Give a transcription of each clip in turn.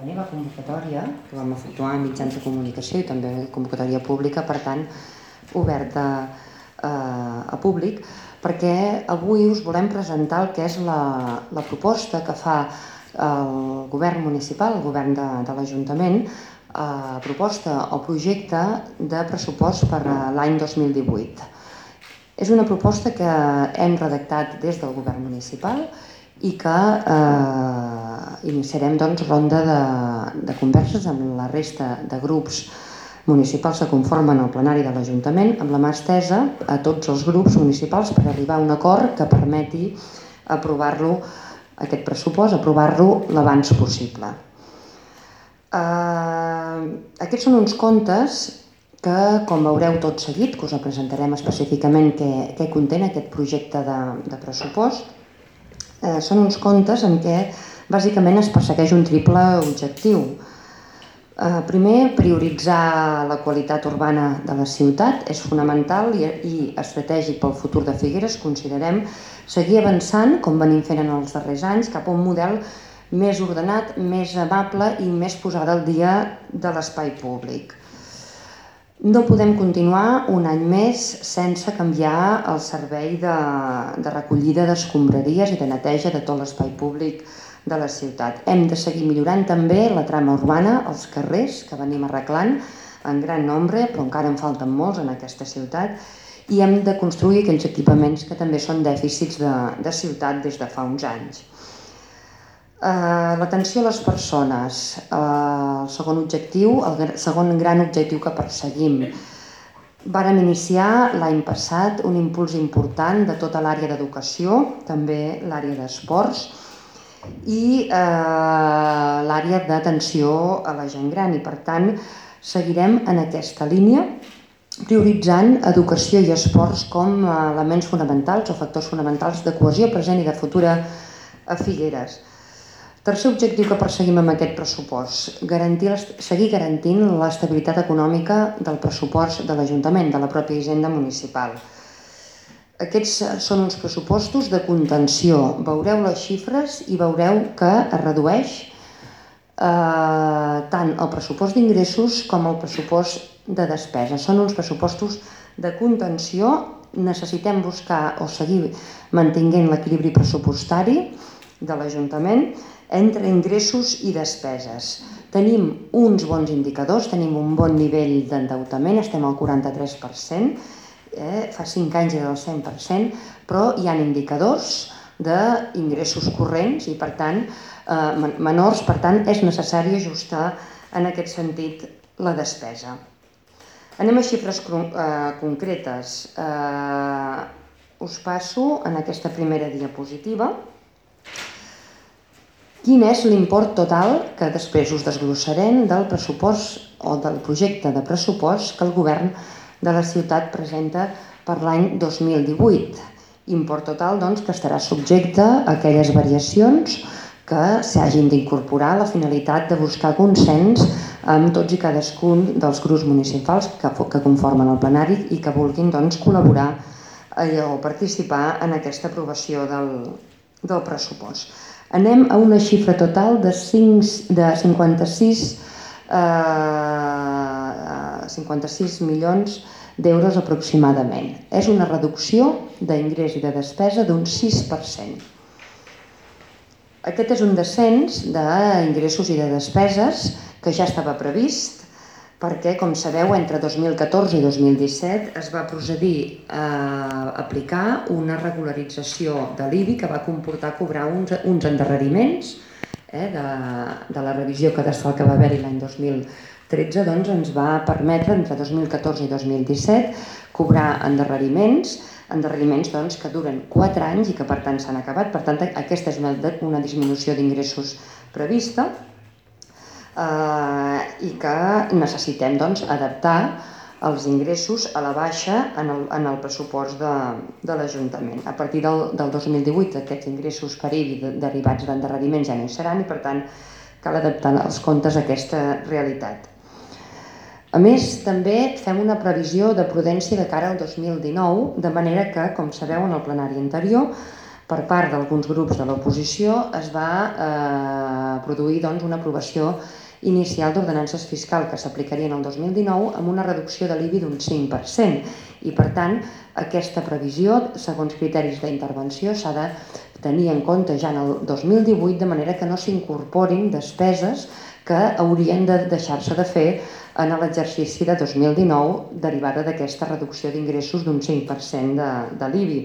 la meva convocatòria, que vam efectuar en mitjans de comunicació i també convocatòria pública, per tant, oberta eh, a públic, perquè avui us volem presentar el que és la, la proposta que fa el govern municipal, el govern de, de l'Ajuntament, eh, proposta o projecte de pressupost per l'any 2018. És una proposta que hem redactat des del govern municipal i que eh, iniciarem doncs, ronda de, de converses amb la resta de grups municipals que conformen el plenari de l'Ajuntament amb la mà estesa a tots els grups municipals per arribar a un acord que permeti aprovar-lo, aquest pressupost, aprovar-lo l'abans possible. Eh, aquests són uns comptes que, com veureu tot seguit, que us presentarem específicament què, què conté aquest projecte de, de pressupost, eh, són uns contes en què bàsicament es persegueix un triple objectiu. Eh, primer, prioritzar la qualitat urbana de la ciutat és fonamental i, i estratègic pel futur de Figueres. Considerem seguir avançant, com venim fent en els darrers anys, cap a un model més ordenat, més amable i més posada al dia de l'espai públic. No podem continuar un any més sense canviar el servei de, de recollida d'escombraries i de neteja de tot l'espai públic de la ciutat. Hem de seguir millorant també la trama urbana, els carrers que venim arreglant en gran nombre, però encara en falten molts en aquesta ciutat, i hem de construir aquells equipaments que també són dèficits de, de ciutat des de fa uns anys. Uh, L'atenció a les persones, uh, el segon objectiu, el segon gran objectiu que perseguim. Vàrem iniciar l'any passat un impuls important de tota l'àrea d'educació, també l'àrea d'esports i eh, l'àrea d'atenció a la gent gran i per tant seguirem en aquesta línia prioritzant educació i esports com elements fonamentals o factors fonamentals de cohesió present i de futura a Figueres. Tercer objectiu que perseguim amb aquest pressupost, garantir, seguir garantint l'estabilitat econòmica del pressupost de l'Ajuntament, de la pròpia hisenda municipal. Aquests són uns pressupostos de contenció. Veureu les xifres i veureu que es redueix eh, tant el pressupost d'ingressos com el pressupost de despesa. Són uns pressupostos de contenció. Necessitem buscar o seguir mantinguent l'equilibri pressupostari de l'Ajuntament entre ingressos i despeses. Tenim uns bons indicadors, tenim un bon nivell d'endeutament, estem al 43%, eh, fa 5 anys era del 100%, però hi ha indicadors d'ingressos corrents i per tant eh, menors, per tant és necessari ajustar en aquest sentit la despesa. Anem a xifres eh, concretes. Eh, us passo en aquesta primera diapositiva quin és l'import total que després us desglossarem del pressupost o del projecte de pressupost que el govern de la ciutat presenta per l'any 2018. Import total doncs, que estarà subjecte a aquelles variacions que s'hagin d'incorporar la finalitat de buscar consens amb tots i cadascun dels grups municipals que, que conformen el plenari i que vulguin doncs, col·laborar eh, o participar en aquesta aprovació del, del pressupost anem a una xifra total de, 5, de 56, eh, 56 milions d'euros aproximadament. És una reducció d'ingrés i de despesa d'un 6%. Aquest és un descens d'ingressos i de despeses que ja estava previst perquè, com sabeu, entre 2014 i 2017 es va procedir a aplicar una regularització de l'IBI que va comportar cobrar uns, uns endarreriments eh, de, de la revisió cadastral que va haver-hi l'any 2013, doncs ens va permetre entre 2014 i 2017 cobrar endarreriments, endarreriments doncs, que duren 4 anys i que per tant s'han acabat. Per tant, aquesta és una, una disminució d'ingressos prevista eh, i que necessitem doncs, adaptar els ingressos a la baixa en el, en el pressupost de, de l'Ajuntament. A partir del, del 2018 aquests ingressos per IBI de, derivats d'endarreriments ja no hi seran i per tant cal adaptar els comptes a aquesta realitat. A més, també fem una previsió de prudència de cara al 2019, de manera que, com sabeu, en el plenari anterior per part d'alguns grups de l'oposició es va eh, produir doncs, una aprovació inicial d'ordenances fiscal que s'aplicarien el 2019 amb una reducció de l'IBI d'un 5% i per tant aquesta previsió segons criteris d'intervenció s'ha de tenir en compte ja en el 2018 de manera que no s'incorporin despeses que haurien de deixar-se de fer en l'exercici de 2019 derivada d'aquesta reducció d'ingressos d'un 5% de, de l'IBI.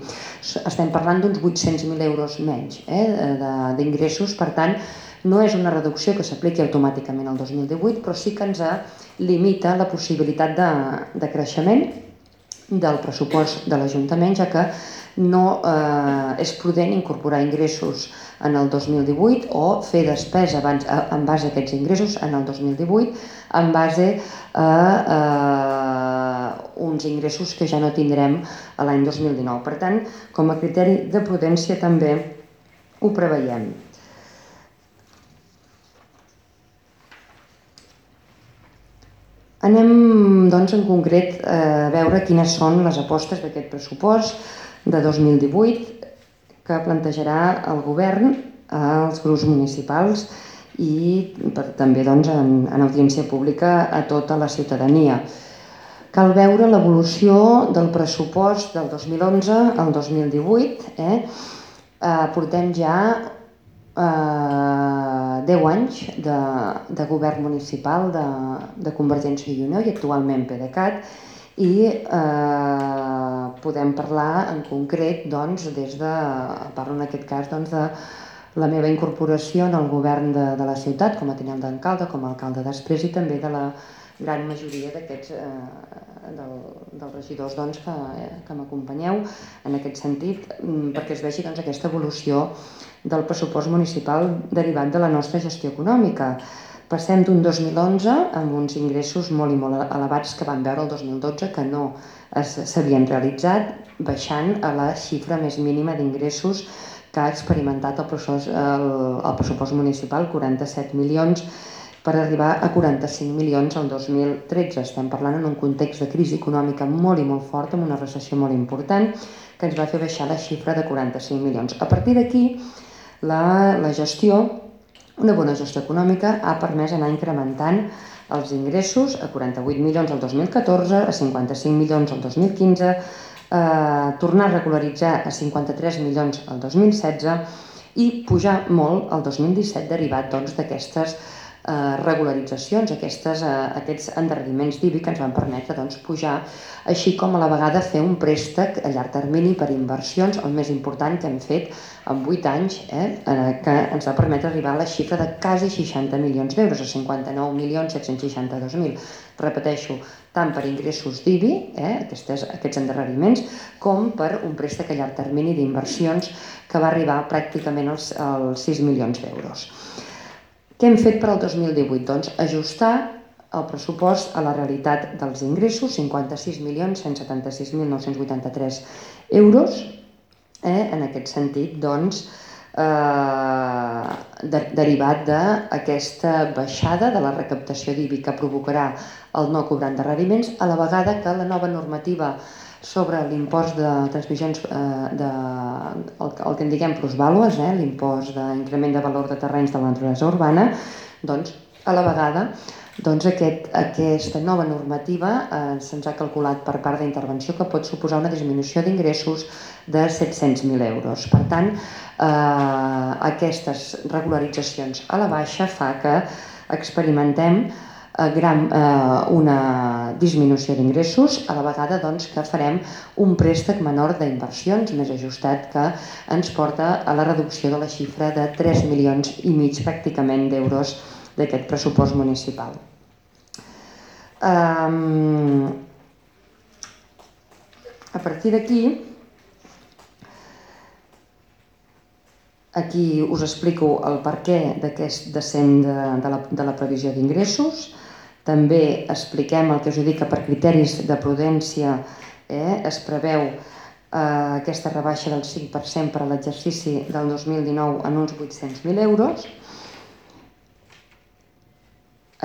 Estem parlant d'uns 800.000 euros menys eh, d'ingressos, per tant, no és una reducció que s'apliqui automàticament al 2018, però sí que ens limita la possibilitat de, de creixement del pressupost de l'Ajuntament, ja que no eh, és prudent incorporar ingressos en el 2018 o fer despesa abans, en base a aquests ingressos en el 2018 en base a eh, uns ingressos que ja no tindrem a l'any 2019. Per tant, com a criteri de prudència també ho preveiem. Anem doncs, en concret a veure quines són les apostes d'aquest pressupost de 2018 que plantejarà el govern als grups municipals i per, també doncs, en, en audiència pública a tota la ciutadania. Cal veure l'evolució del pressupost del 2011 al 2018. Eh? Eh, portem ja eh, 10 anys de, de govern municipal de, de Convergència i Unió i actualment PDeCAT i eh, podem parlar en concret doncs, des de, parlo en aquest cas doncs, de la meva incorporació en el govern de, de la ciutat com a tinent d'alcalde, com a alcalde després i també de la gran majoria d'aquests eh, del, dels regidors doncs, que, eh, que m'acompanyeu en aquest sentit mm, perquè es vegi doncs, aquesta evolució del pressupost municipal derivat de la nostra gestió econòmica. Passem d'un 2011 amb uns ingressos molt i molt elevats que van veure el 2012 que no s'havien realitzat, baixant a la xifra més mínima d'ingressos que ha experimentat el pressupost, el, el pressupost municipal, 47 milions, per arribar a 45 milions el 2013. Estem parlant en un context de crisi econòmica molt i molt fort, amb una recessió molt important, que ens va fer baixar la xifra de 45 milions. A partir d'aquí, la, la gestió una bona gestió econòmica ha permès anar incrementant els ingressos a 48 milions el 2014, a 55 milions el 2015, eh, tornar a regularitzar a 53 milions el 2016 i pujar molt el 2017 derivat doncs, d'aquestes doncs, regularitzacions, aquestes, eh, aquests endarreriments d'IBI que ens van permetre doncs, pujar, així com a la vegada fer un préstec a llarg termini per inversions, el més important que hem fet en 8 anys, eh, eh, que ens va permetre arribar a la xifra de quasi 60 milions d'euros, a 59 milions 762.000. Repeteixo, tant per ingressos d'IBI, eh, aquestes, aquests endarreriments, com per un préstec a llarg termini d'inversions que va arribar pràcticament als, als 6 milions d'euros. Què hem fet per al 2018? Doncs ajustar el pressupost a la realitat dels ingressos, 56.176.983 euros. Eh? En aquest sentit, doncs, eh, de, derivat d'aquesta baixada de la recaptació d'IBI que provocarà el no cobrar endarreriments, a la vegada que la nova normativa sobre l'impost de transmissions, eh, de, el, el que en diguem plusvàlues, eh, l'impost d'increment de valor de terrenys de la naturalesa urbana, doncs, a la vegada doncs aquest, aquesta nova normativa eh, se'ns ha calculat per part d'intervenció que pot suposar una disminució d'ingressos de 700.000 euros. Per tant, eh, aquestes regularitzacions a la baixa fa que experimentem gran, eh, una disminució d'ingressos, a la vegada doncs, que farem un préstec menor d'inversions més ajustat que ens porta a la reducció de la xifra de 3 milions i mig pràcticament d'euros d'aquest pressupost municipal. Um, a partir d'aquí, aquí us explico el perquè d'aquest descent de, de, la, de la previsió d'ingressos, també expliquem el que us dic que per criteris de prudència eh, es preveu eh, aquesta rebaixa del 5% per a l'exercici del 2019 en uns 800.000 euros.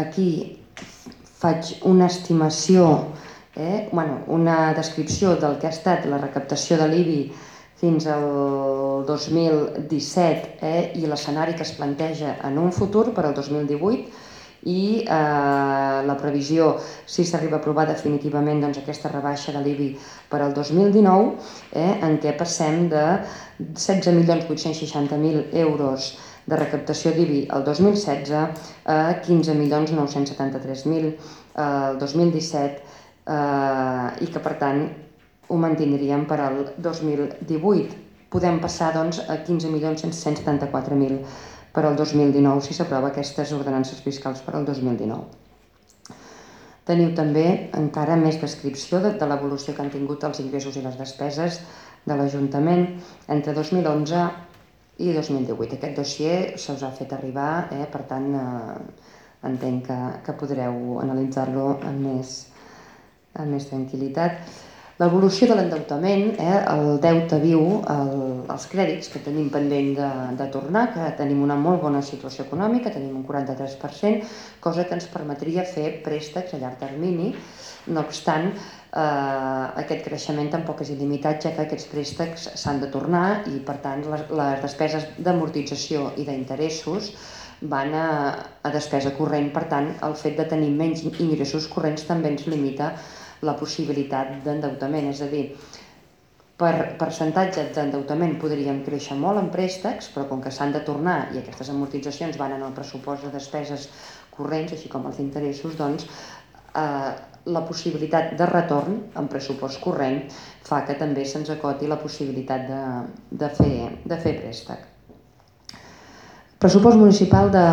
Aquí faig una estimació, eh, bueno, una descripció del que ha estat la recaptació de l'IBI fins al 2017 eh, i l'escenari que es planteja en un futur per al 2018 i eh, la previsió, si s'arriba a aprovar definitivament doncs, aquesta rebaixa de l'IBI per al 2019, eh, en què passem de 16.860.000 euros de recaptació d'IBI el 2016 a 15.973.000 el 2017 eh, i que per tant ho mantindríem per al 2018. Podem passar doncs, a 15.174.000 per al 2019 si s'aprova aquestes ordenances fiscals per al 2019. Teniu també encara més descripció de, de l'evolució que han tingut els ingressos i les despeses de l'Ajuntament entre 2011 i 2018. Aquest dossier se us ha fet arribar, eh? per tant eh, entenc que, que podreu analitzar-lo amb més, amb més tranquil·litat. L'evolució de l'endeutament, eh, el deute viu, el, els crèdits que tenim pendent de, de tornar, que tenim una molt bona situació econòmica, tenim un 43%, cosa que ens permetria fer préstecs a llarg termini. No obstant, eh, aquest creixement tampoc és il·limitat, ja que aquests préstecs s'han de tornar i, per tant, les, les despeses d'amortització i d'interessos van a, a despesa corrent. Per tant, el fet de tenir menys ingressos corrents també ens limita la possibilitat d'endeutament, és a dir, per percentatge d'endeutament podríem créixer molt en préstecs, però com que s'han de tornar i aquestes amortitzacions van en el pressupost de despeses corrents, així com els interessos, doncs eh, la possibilitat de retorn en pressupost corrent fa que també se'ns acoti la possibilitat de, de, fer, de fer préstec. Pressupost municipal de,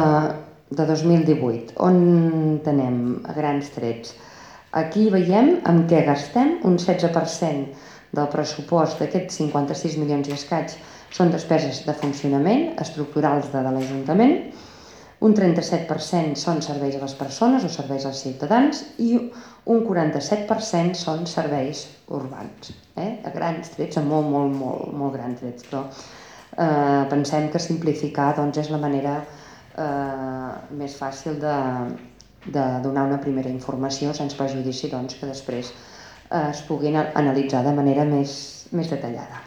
de 2018, on tenem grans trets Aquí veiem en què gastem un 16% del pressupost d'aquests 56 milions i escaig són despeses de funcionament estructurals de, de l'Ajuntament, un 37% són serveis a les persones o serveis als ciutadans i un 47% són serveis urbans. Eh? A grans trets, a molt, molt, molt, molt grans trets, però eh, pensem que simplificar doncs, és la manera eh, més fàcil de, de donar una primera informació sense perjudici doncs, que després eh, es puguin analitzar de manera més, més detallada.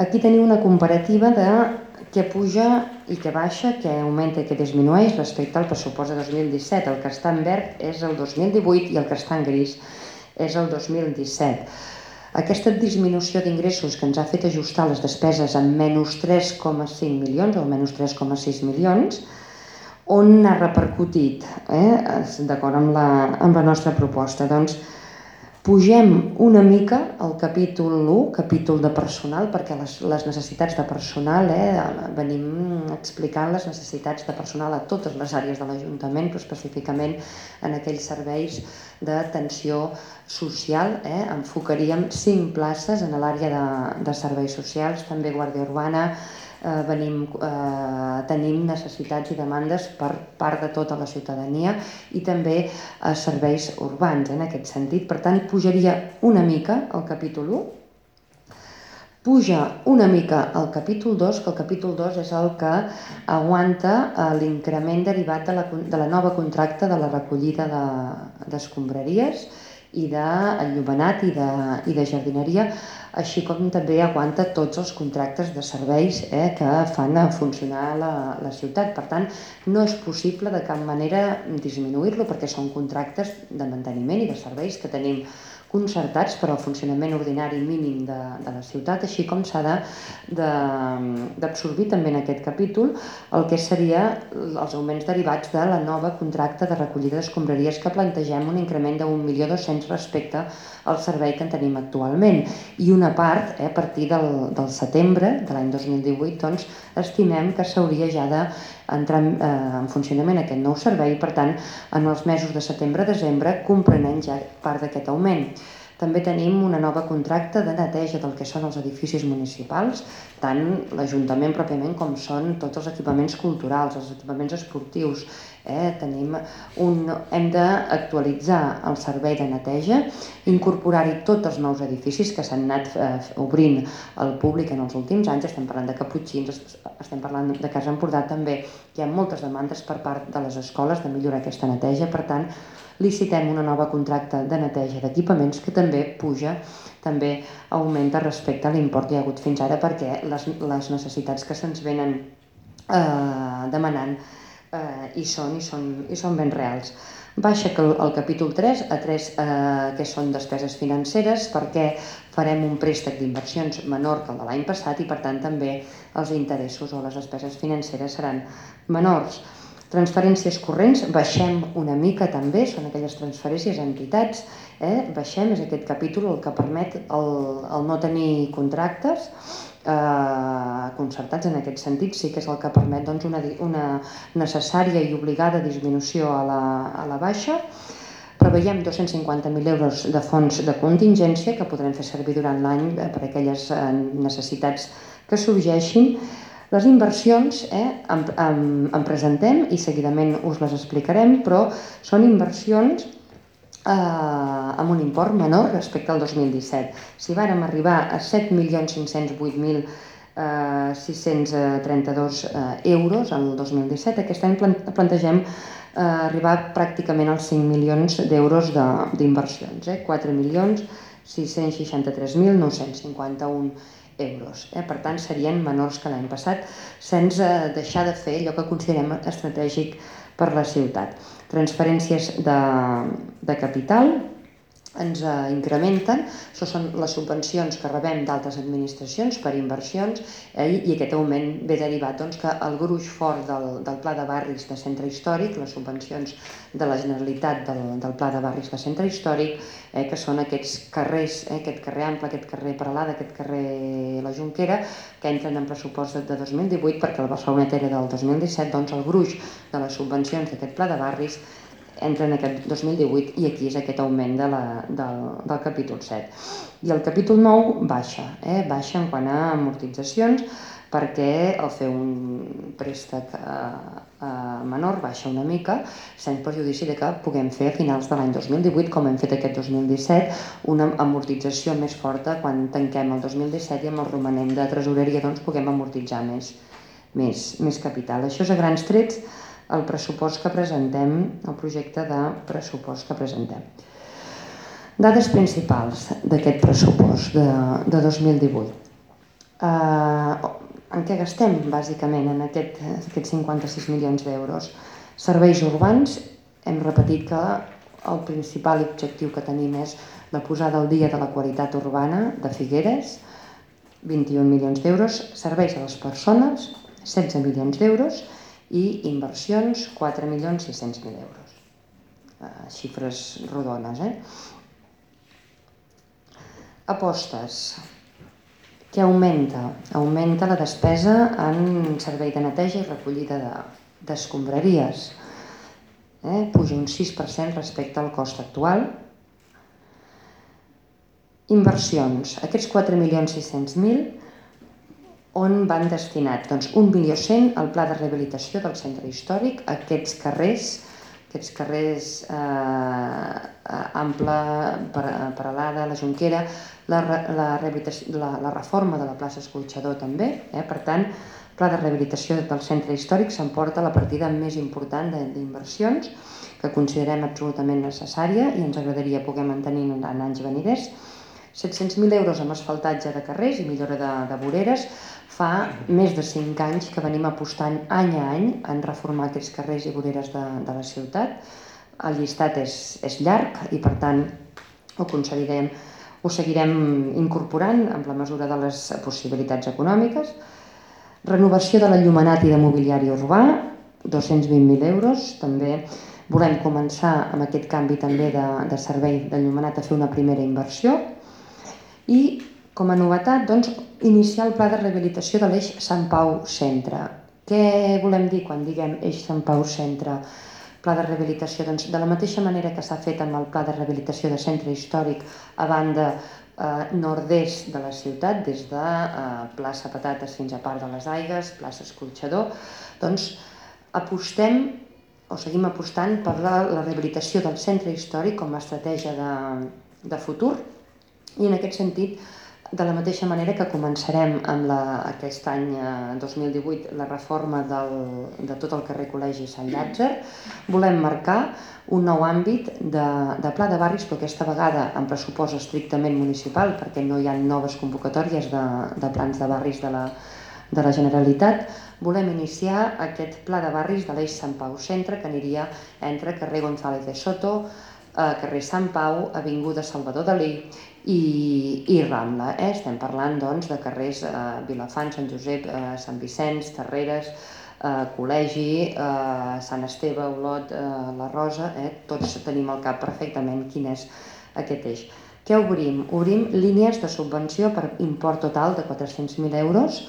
Aquí teniu una comparativa de què puja i què baixa, què augmenta i què disminueix respecte al pressupost de 2017. El que està en verd és el 2018 i el que està en gris és el 2017. Aquesta disminució d'ingressos que ens ha fet ajustar les despeses en menys 3,5 milions o menys 3,6 milions on ha repercutit, eh, d'acord amb, la, amb la nostra proposta? Doncs pugem una mica al capítol 1, capítol de personal, perquè les, les necessitats de personal, eh, venim explicant les necessitats de personal a totes les àrees de l'Ajuntament, però específicament en aquells serveis d'atenció social. Eh, enfocaríem 5 places en l'àrea de, de serveis socials, també Guàrdia Urbana, eh, venim, eh, tenim necessitats i demandes per part de tota la ciutadania i també eh, serveis urbans en aquest sentit. Per tant, pujaria una mica el capítol 1, puja una mica al capítol 2, que el capítol 2 és el que aguanta eh, l'increment derivat de la, de la nova contracta de la recollida d'escombraries de, i d'enllumenat i, de, i de jardineria així com també aguanta tots els contractes de serveis eh, que fan funcionar la, la ciutat. Per tant, no és possible de cap manera disminuir-lo perquè són contractes de manteniment i de serveis que tenim concertats per al funcionament ordinari mínim de, de la ciutat, així com s'ha d'absorbir també en aquest capítol el que seria els augments derivats de la nova contracta de recollida d'escombraries que plantegem un increment de 1.200.000 respecte al servei que en tenim actualment. I una part, eh, a partir del, del setembre de l'any 2018, doncs, estimem que s'hauria ja de entrar en, eh, en funcionament aquest nou servei per tant, en els mesos de setembre-desembre comprenem ja part d'aquest augment. També tenim una nova contracta de neteja del que són els edificis municipals, tant l'Ajuntament pròpiament com són tots els equipaments culturals, els equipaments esportius. Eh? Tenim un, hem d'actualitzar el servei de neteja, incorporar-hi tots els nous edificis que s'han anat eh, obrint al públic en els últims anys. Estem parlant de caputxins, estem parlant de Casa Empordà també. Hi ha moltes demandes per part de les escoles de millorar aquesta neteja, per tant, licitem una nova contracta de neteja d'equipaments que també puja, també augmenta respecte a l'import que hi ha hagut fins ara perquè les, les necessitats que se'ns venen eh, demanant eh, hi són i són, i són ben reals. Baixa el, el capítol 3 a 3 eh, que són despeses financeres perquè farem un préstec d'inversions menor que el de l'any passat i per tant també els interessos o les despeses financeres seran menors. Transferències corrents, baixem una mica també, són aquelles transferències a entitats, eh? baixem, és aquest capítol el que permet el, el no tenir contractes, eh, concertats en aquest sentit sí que és el que permet doncs, una, una necessària i obligada disminució a la, a la baixa. Preveiem 250.000 euros de fons de contingència que podrem fer servir durant l'any eh, per aquelles eh, necessitats que sorgeixin. Les inversions eh, en, en, en presentem i seguidament us les explicarem, però són inversions eh, amb un import menor respecte al 2017. Si vàrem arribar a 7.508.632 eh, eh, euros el 2017, aquest any plantegem eh, arribar pràcticament als 5 milions d'euros d'inversions, eh? 4.663.951 euros. Eh? Per tant, serien menors que l'any passat, sense deixar de fer allò que considerem estratègic per la ciutat transferències de, de capital ens eh, incrementen, això són les subvencions que rebem d'altres administracions per inversions eh, i aquest augment ve derivat doncs, que el gruix fort del, del pla de barris de centre històric, les subvencions de la Generalitat del, del pla de barris de centre històric, eh, que són aquests carrers, eh, aquest carrer ample, aquest carrer Paralada, aquest carrer La Junquera, que entren en pressupost de, de 2018 perquè el Barcelona era del 2017, doncs el gruix de les subvencions d'aquest pla de barris entra en aquest 2018 i aquí és aquest augment de la, del, del capítol 7. I el capítol 9 baixa, eh? baixa en quant a amortitzacions perquè al fer un préstec eh, eh, menor baixa una mica, sense perjudici de que puguem fer a finals de l'any 2018, com hem fet aquest 2017, una amortització més forta quan tanquem el 2017 i amb el romanent de tresoreria doncs, puguem amortitzar més, més, més capital. Això és a grans trets el pressupost que presentem, el projecte de pressupost que presentem. Dades principals d'aquest pressupost de, de 2018. Eh, en què gastem, bàsicament, en aquest, aquests 56 milions d'euros? Serveis urbans, hem repetit que el principal objectiu que tenim és la posada al dia de la qualitat urbana de Figueres, 21 milions d'euros, serveis a les persones, 16 milions d'euros, i inversions 4.600.000 euros. Uh, xifres rodones, eh? Apostes. Què augmenta? Augmenta la despesa en servei de neteja i recollida d'escombraries. De, eh? Puja un 6% respecte al cost actual. Inversions. Aquests 4.600.000 on van destinat doncs, 1.100.000 al pla de rehabilitació del centre històric, aquests carrers, aquests carrers eh, eh ample, Paralada, la Junquera, la, la, la, la reforma de la plaça Escorxador també, eh? per tant, pla de rehabilitació del centre històric s'emporta la partida més important d'inversions que considerem absolutament necessària i ens agradaria poder mantenir en anys veniders. 700.000 euros amb asfaltatge de carrers i millora de, de voreres, fa més de 5 anys que venim apostant any a any en reformar aquests carrers i voreres de, de la ciutat. El llistat és, és llarg i per tant ho concedirem, ho seguirem incorporant amb la mesura de les possibilitats econòmiques. Renovació de l'enllumenat i de mobiliari urbà, 220.000 euros. També volem començar amb aquest canvi també de, de servei d'enllumenat a fer una primera inversió. I com a novetat, doncs, iniciar el pla de rehabilitació de l'eix Sant Pau Centre. Què volem dir quan diguem eix Sant Pau Centre? Pla de rehabilitació, doncs, de la mateixa manera que s'ha fet amb el pla de rehabilitació de centre històric a banda eh, nord-est de la ciutat, des de eh, plaça Patates fins a Part de les Aigues, plaça Escorxador, doncs apostem o seguim apostant per la, la rehabilitació del centre històric com a estratègia de, de futur i en aquest sentit de la mateixa manera que començarem amb la, aquest any eh, 2018 la reforma del, de tot el carrer Col·legi Sant Llàtzer, volem marcar un nou àmbit de, de pla de barris, però aquesta vegada amb pressupost estrictament municipal, perquè no hi ha noves convocatòries de, de plans de barris de la, de la Generalitat, volem iniciar aquest pla de barris de l'Eix Sant Pau Centre, que aniria entre carrer González de Soto, eh, carrer Sant Pau, avinguda Salvador Dalí i, i Rambla. Eh? Estem parlant doncs, de carrers eh, Vilafant, Sant Josep, eh, Sant Vicenç, Terreres, eh, Col·legi, eh, Sant Esteve, Olot, eh, La Rosa, eh? tots tenim al cap perfectament quin és aquest eix. Què obrim? Obrim línies de subvenció per import total de 400.000 euros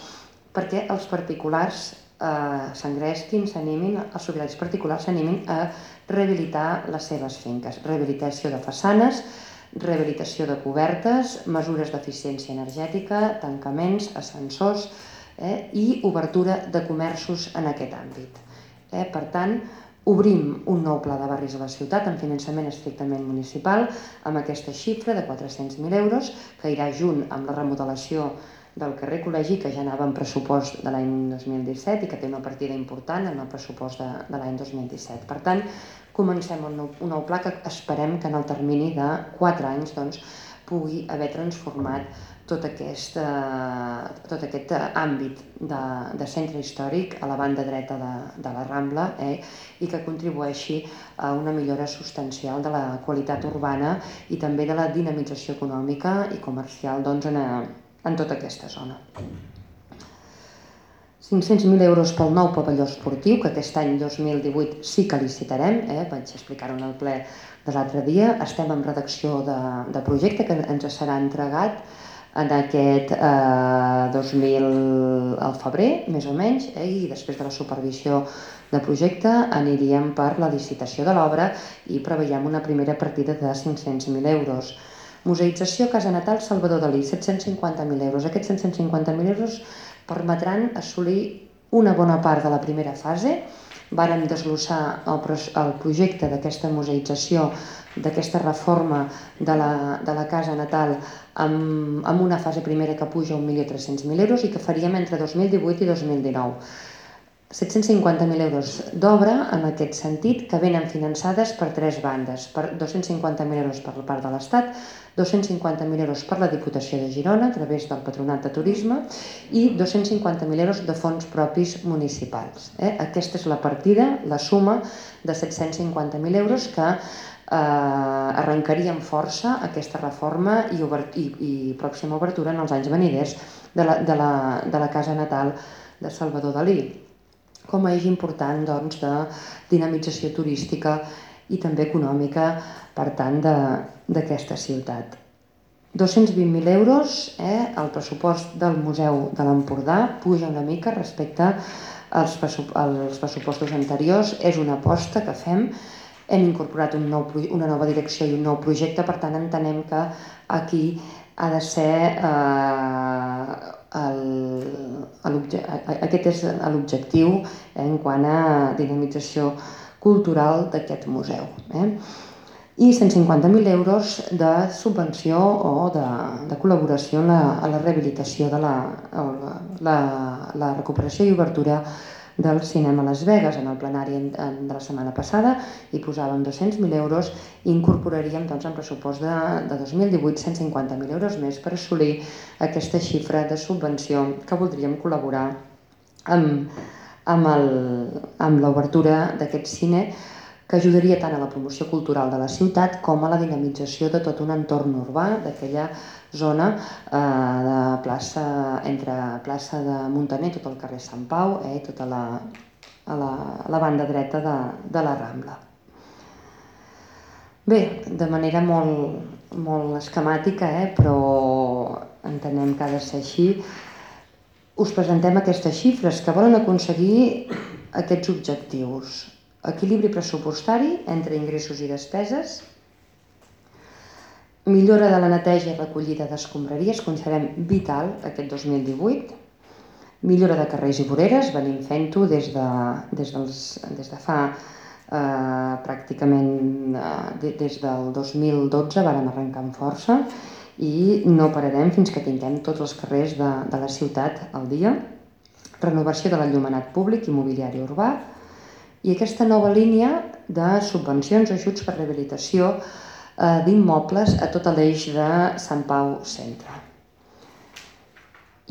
perquè els particulars eh, s'engresquin, s'animin, els propietaris particulars s'animin a rehabilitar les seves finques. Rehabilitació de façanes, rehabilitació de cobertes, mesures d'eficiència energètica, tancaments, ascensors eh, i obertura de comerços en aquest àmbit. Eh, per tant, obrim un nou pla de barris a la ciutat amb finançament estrictament municipal amb aquesta xifra de 400.000 euros que irà junt amb la remodelació del carrer Col·legi que ja anava en pressupost de l'any 2017 i que té una partida important en el pressupost de, de l'any 2017. Per tant, comencem un nou, un nou pla que esperem que en el termini de 4 anys doncs, pugui haver transformat tot aquest, eh, tot aquest àmbit de, de centre històric a la banda dreta de, de la Rambla eh, i que contribueixi a una millora substancial de la qualitat urbana i també de la dinamització econòmica i comercial doncs, en, a, en tota aquesta zona. 500.000 euros pel nou pavelló esportiu, que aquest any 2018 sí que licitarem, eh? vaig explicar-ho en el ple de l'altre dia. Estem en redacció de, de projecte que ens serà entregat en aquest eh, 2000 al febrer, més o menys, eh? i després de la supervisió de projecte aniríem per la licitació de l'obra i preveiem una primera partida de 500.000 euros. Museïtzació Casa Natal Salvador Dalí, 750.000 euros. Aquests 750.000 euros permetran assolir una bona part de la primera fase. Vàrem desglossar el, el projecte d'aquesta museïtzació, d'aquesta reforma de la, de la casa natal amb, amb una fase primera que puja 1.300.000 euros i que faríem entre 2018 i 2019. 750.000 euros d'obra en aquest sentit que venen finançades per tres bandes, per 250.000 euros per la part de l'Estat, 250.000 euros per la Diputació de Girona a través del Patronat de Turisme i 250.000 euros de fons propis municipals. Eh? Aquesta és la partida, la suma de 750.000 euros que eh, arrencaria amb força aquesta reforma i, obert i, i pròxima obertura en els anys veniders de la, de la, de la casa natal de Salvador Dalí com a eix important doncs, de dinamització turística i també econòmica, per tant, d'aquesta ciutat. 220.000 euros, eh, el pressupost del Museu de l'Empordà puja una mica respecte als, als pressupostos anteriors, és una aposta que fem, hem incorporat un nou, una nova direcció i un nou projecte, per tant entenem que aquí ha de ser eh, aquest és l'objectiu eh, en quant a dinamització cultural d'aquest museu. Eh? I 150.000 euros de subvenció o de, de col·laboració en la, a la rehabilitació de la, la, la recuperació i obertura del cinema Las Vegas en el plenari de la setmana passada i posàvem 200.000 euros i incorporaríem doncs, en pressupost de, de 2018 150.000 euros més per assolir aquesta xifra de subvenció que voldríem col·laborar amb, amb l'obertura d'aquest cine que ajudaria tant a la promoció cultural de la ciutat com a la dinamització de tot un entorn urbà d'aquella zona eh, de plaça, entre plaça de Montaner, tot el carrer Sant Pau eh, tota la, a la, a la banda dreta de, de la Rambla. Bé, de manera molt, molt esquemàtica, eh, però entenem que ha de ser així, us presentem aquestes xifres que volen aconseguir aquests objectius equilibri pressupostari entre ingressos i despeses, millora de la neteja i recollida d'escombraries, considerem vital aquest 2018, millora de carrers i voreres, venim fent-ho des, de, des, dels, des de fa eh, pràcticament eh, des del 2012 vàrem arrencar amb força i no pararem fins que tinguem tots els carrers de, de la ciutat al dia. Renovació de l'enllumenat públic i mobiliari urbà i aquesta nova línia de subvencions ajuts per rehabilitació eh, d'immobles a tot l'eix de Sant Pau Centre.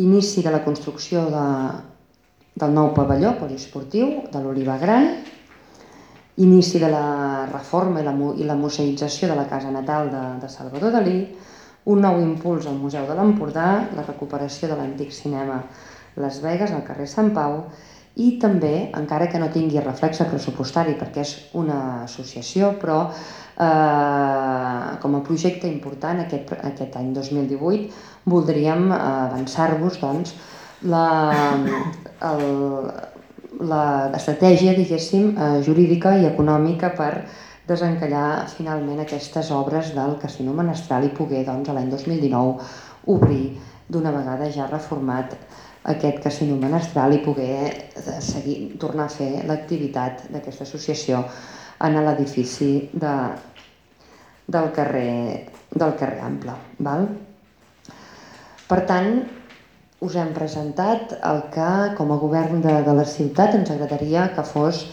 Inici de la construcció de, del nou pavelló poliesportiu de l'Oliva Gran, inici de la reforma i la, i la museïtzació de la casa natal de, de Salvador Dalí, un nou impuls al Museu de l'Empordà, la recuperació de l'antic cinema Las Vegas al carrer Sant Pau i també, encara que no tingui reflexe pressupostari perquè és una associació, però eh, com a projecte important aquest, aquest any 2018 voldríem avançar-vos doncs, la, el, l'estratègia, diguéssim, eh, jurídica i econòmica per desencallar finalment aquestes obres del Casino Menestral i poder doncs, l'any 2019 obrir d'una vegada ja reformat aquest casino menestral i poder eh, seguir, tornar a fer l'activitat d'aquesta associació en l'edifici de, del, carrer, del carrer Ample. Val? Per tant, us hem presentat el que, com a govern de, de la ciutat, ens agradaria que fos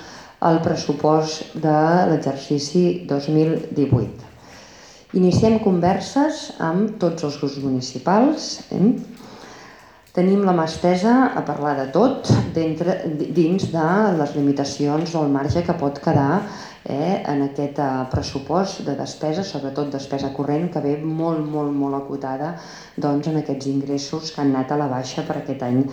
el pressupost de l'exercici 2018. Iniciem converses amb tots els grups municipals. Eh? Tenim la mà estesa a parlar de tot dins de les limitacions o el marge que pot quedar eh, en aquest eh, pressupost de despesa, sobretot despesa corrent, que ve molt, molt, molt acotada doncs, en aquests ingressos que han anat a la baixa per aquest any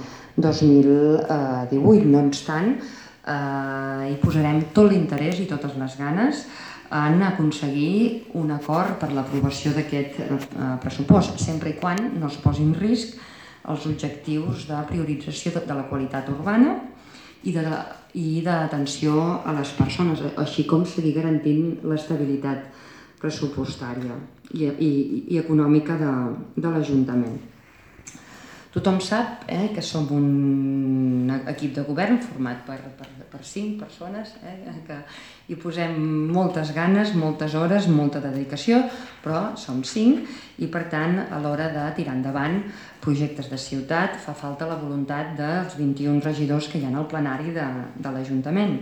2018. No obstant, eh, hi posarem tot l'interès i totes les ganes en aconseguir un acord per l'aprovació d'aquest eh, pressupost, sempre i quan no es posi en risc els objectius de priorització de la qualitat urbana i de i d'atenció a les persones, així com seguir garantint l'estabilitat pressupostària i, i, i econòmica de, de l'Ajuntament. Tothom sap eh, que som un equip de govern format per, per, per cinc persones eh, que hi posem moltes ganes, moltes hores, molta dedicació, però som cinc i per tant a l'hora de tirar endavant projectes de ciutat fa falta la voluntat dels 21 regidors que hi ha al plenari de, de l'Ajuntament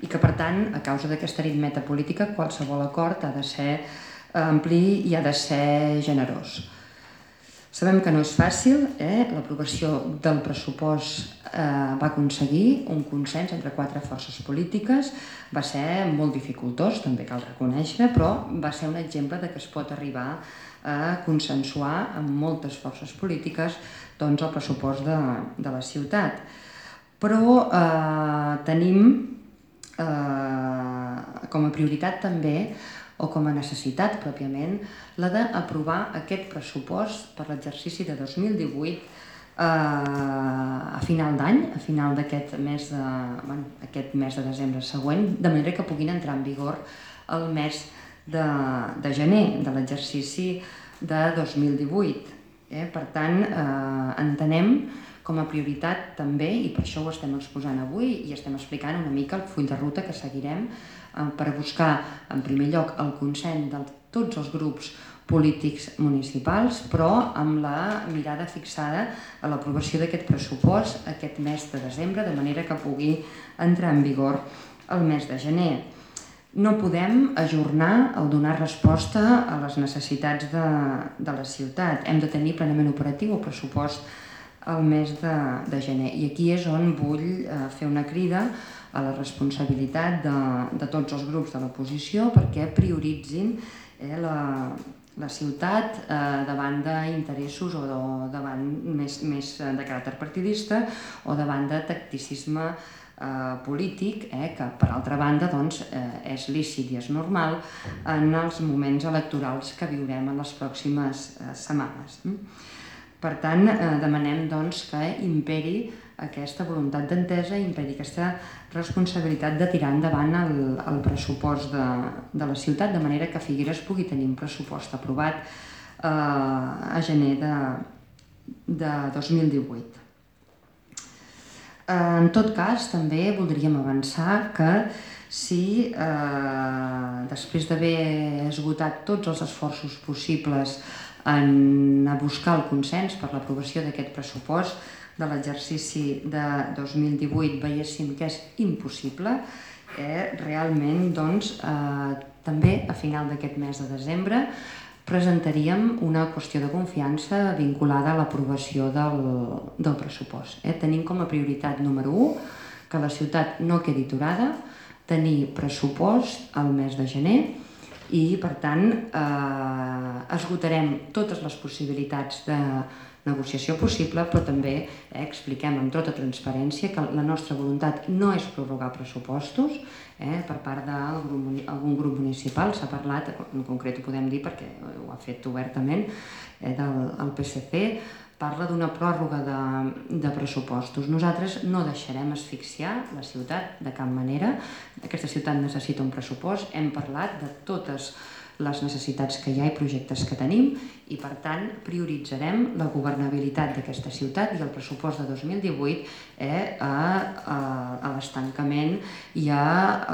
i que per tant a causa d'aquesta aritmeta política qualsevol acord ha de ser ampli i ha de ser generós. Sabem que no és fàcil, eh? l'aprovació del pressupost eh, va aconseguir un consens entre quatre forces polítiques, va ser molt dificultós, també cal reconèixer, però va ser un exemple de que es pot arribar a consensuar amb moltes forces polítiques doncs, el pressupost de, de la ciutat. Però eh, tenim eh, com a prioritat també o com a necessitat pròpiament, la d'aprovar aquest pressupost per l'exercici de 2018 eh, a final d'any, a final d'aquest mes, de, bueno, aquest mes de desembre següent, de manera que puguin entrar en vigor el mes de, de gener de l'exercici de 2018. Eh? Per tant, eh, entenem com a prioritat també, i per això ho estem exposant avui i estem explicant una mica el full de ruta que seguirem per buscar, en primer lloc, el consent de tots els grups polítics municipals, però amb la mirada fixada a l'aprovació d'aquest pressupost aquest mes de desembre, de manera que pugui entrar en vigor el mes de gener. No podem ajornar el donar resposta a les necessitats de, de la ciutat. Hem de tenir plenament operatiu el pressupost el mes de, de gener. I aquí és on vull eh, fer una crida a la responsabilitat de, de tots els grups de l'oposició perquè prioritzin eh, la, la ciutat eh, davant d'interessos o de, davant més, més de caràcter partidista o davant de tacticisme eh, polític, eh, que per altra banda doncs, eh, és lícit i és normal en els moments electorals que viurem en les pròximes eh, setmanes. Mm? Per tant, eh, demanem doncs, que imperi aquesta voluntat d'entesa i imperi aquesta responsabilitat de tirar endavant el, el pressupost de, de la ciutat, de manera que Figueres pugui tenir un pressupost aprovat eh, a gener de, de 2018. En tot cas, també voldríem avançar que si eh, després d'haver esgotat tots els esforços possibles en a buscar el consens per l'aprovació d'aquest pressupost de l'exercici de 2018 veiéssim que és impossible, eh, realment doncs, eh, també a final d'aquest mes de desembre presentaríem una qüestió de confiança vinculada a l'aprovació del, del pressupost. Eh? Tenim com a prioritat número 1 que la ciutat no quedi aturada, tenir pressupost al mes de gener i, per tant, eh, esgotarem totes les possibilitats de negociació possible, però també eh, expliquem amb tota transparència que la nostra voluntat no és prorrogar pressupostos eh, per part d'algun grup municipal, s'ha parlat, en concret ho podem dir perquè ho ha fet obertament, eh, del PSC, parla d'una pròrroga de, de pressupostos. Nosaltres no deixarem asfixiar la ciutat de cap manera. Aquesta ciutat necessita un pressupost. Hem parlat de totes les necessitats que hi ha i projectes que tenim i per tant prioritzarem la governabilitat d'aquesta ciutat i el pressupost de 2018 eh, a, a, a l'estancament i a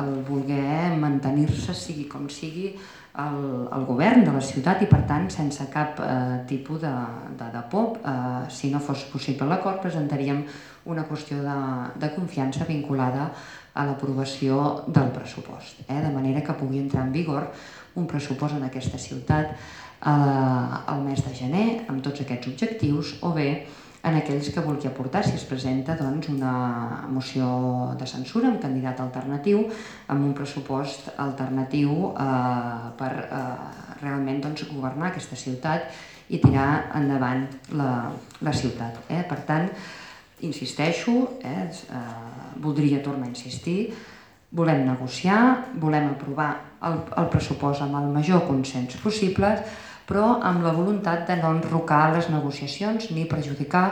el voler mantenir-se sigui com sigui el, el govern de la ciutat i per tant sense cap eh, tipus de, de, de por eh, si no fos possible l'acord presentaríem una qüestió de, de confiança vinculada a l'aprovació del pressupost, eh, de manera que pugui entrar en vigor un pressupost en aquesta ciutat eh, al mes de gener amb tots aquests objectius o bé en aquells que vulgui aportar si es presenta doncs, una moció de censura amb candidat alternatiu amb un pressupost alternatiu eh, per eh, realment doncs, governar aquesta ciutat i tirar endavant la, la ciutat. Eh? Per tant, insisteixo, eh, eh, voldria tornar a insistir, volem negociar, volem aprovar el, el pressupost amb el major consens possible, però amb la voluntat de no enrocar les negociacions ni perjudicar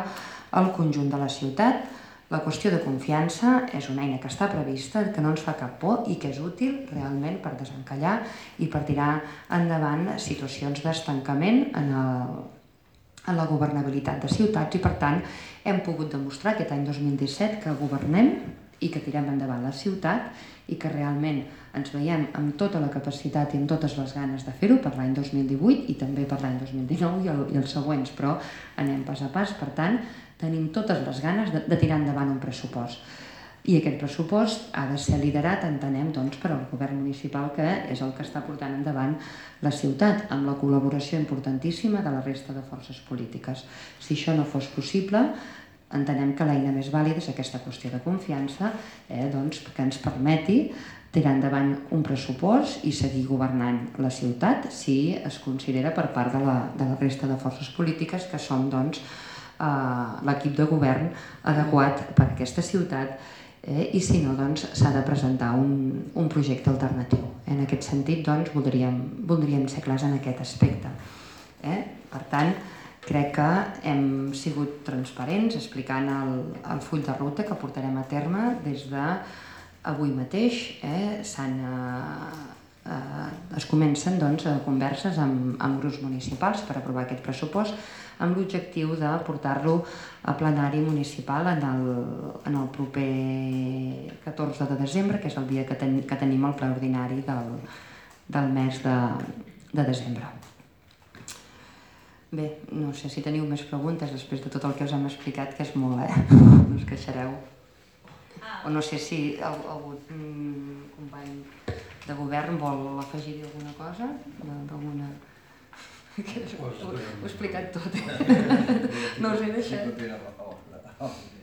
el conjunt de la ciutat. La qüestió de confiança és una eina que està prevista, que no ens fa cap por i que és útil realment per desencallar i per tirar endavant situacions d'estancament en el, en la governabilitat de ciutats i per tant hem pogut demostrar aquest any 2017 que governem i que tirem endavant la ciutat i que realment ens veiem amb tota la capacitat i amb totes les ganes de fer-ho per l'any 2018 i també per l'any 2019 i, el, i els següents, però anem pas a pas, per tant tenim totes les ganes de, de tirar endavant un pressupost. I aquest pressupost ha de ser liderat, entenem, doncs, per al govern municipal, que és el que està portant endavant la ciutat, amb la col·laboració importantíssima de la resta de forces polítiques. Si això no fos possible, entenem que l'eina més vàlida és aquesta qüestió de confiança eh, doncs, que ens permeti tirar endavant un pressupost i seguir governant la ciutat si es considera per part de la, de la resta de forces polítiques que som doncs, eh, l'equip de govern adequat per a aquesta ciutat eh, i si no doncs, s'ha de presentar un, un projecte alternatiu. En aquest sentit doncs, voldríem, voldríem ser clars en aquest aspecte. Eh? Per tant, crec que hem sigut transparents explicant el, el full de ruta que portarem a terme des de avui mateix. Eh? eh, es comencen doncs, converses amb, amb grups municipals per aprovar aquest pressupost amb l'objectiu de portar-lo a plenari municipal en el, en el proper 14 de desembre, que és el dia que, ten, que tenim el ple ordinari del, del mes de, de desembre. Bé, no sé si teniu més preguntes després de tot el que us hem explicat, que és molt, eh? No us queixareu. O no sé si algun company de govern vol afegir alguna cosa, d'alguna... Ho, ho he explicat tot. No us he deixat.